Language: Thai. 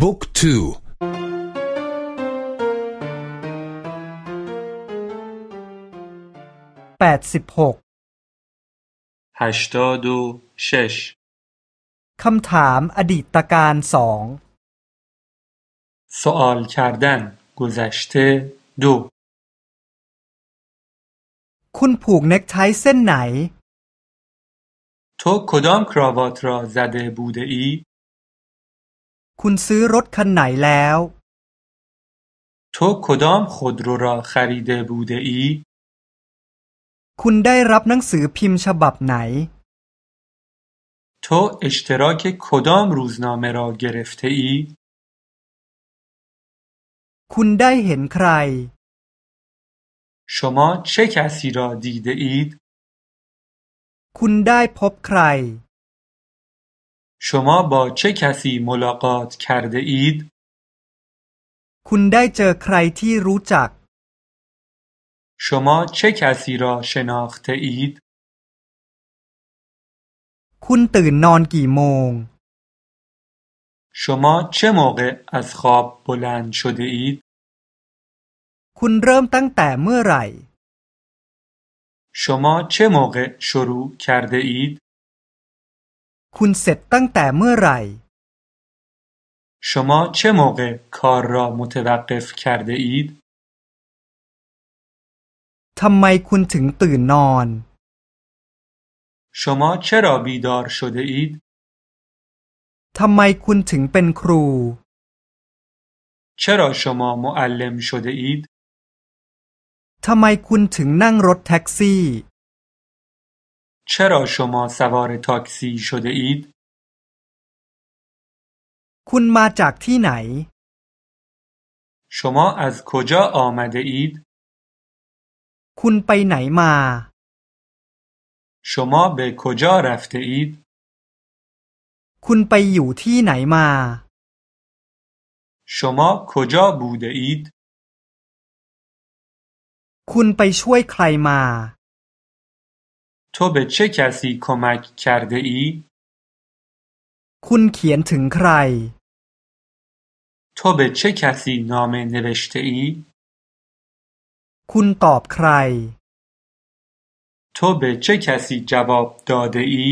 บุ๊กทูแปดสิบหกฮัชตอดูเชชคำถามอดีตการสองสอลคาร์ดันกุซัชเตดูคุณผูกเน็กไทเส้นไหนท تو کدام ک ر ا و ตรา ا ز เดบูเดอีคุณซื้อรถคันไหนแล้วทุกคดามขดรรอขริดบูดอีคุณได้รับหนังสือพิมพ์ฉบับไหนทุกอชตรากคดามรูสนามรอกรฟเตอีคุณได้เห็นใครชมาเชคัสีรอดีเดอีดคุณได้พบใคร شما با چه کسی ملاقات کرده اید؟ شما چه کسی را شناخته اید؟ مونگ شما چه موقع از خواب بلند شده اید؟ رای شما چه موقع شروع کرده اید؟ คุณเสร็จตั้งแต่เมื่อไหร่ شما چه موقع کار را متوقف کرده اید؟ ทำไมคุณถึงตื่นนอน شما چرا بیدار شده اید؟ ทำไมคุณถึงเป็นครู چرا شما معلم شده اید؟ ทำไมคุณถึงนั่งรถแท็กซี่ چرا شما سوار تاکسی شدهاید؟ คุณมาจากที่ไหน شما از کجا آمده اید؟ คุณไปไหนมา شما به کجا رفته اید؟ คุณไปอยู่ที่ไหนมา شما کجا بوده اید؟ คุณไปช่วยใครมา تو به چه کسی کمک کرده ای؟ คุณเขียนถึงใคร تو به چه کسی نامه نوشته ای؟ คุณตอบใคร تو به چه کسی جواب داده ای؟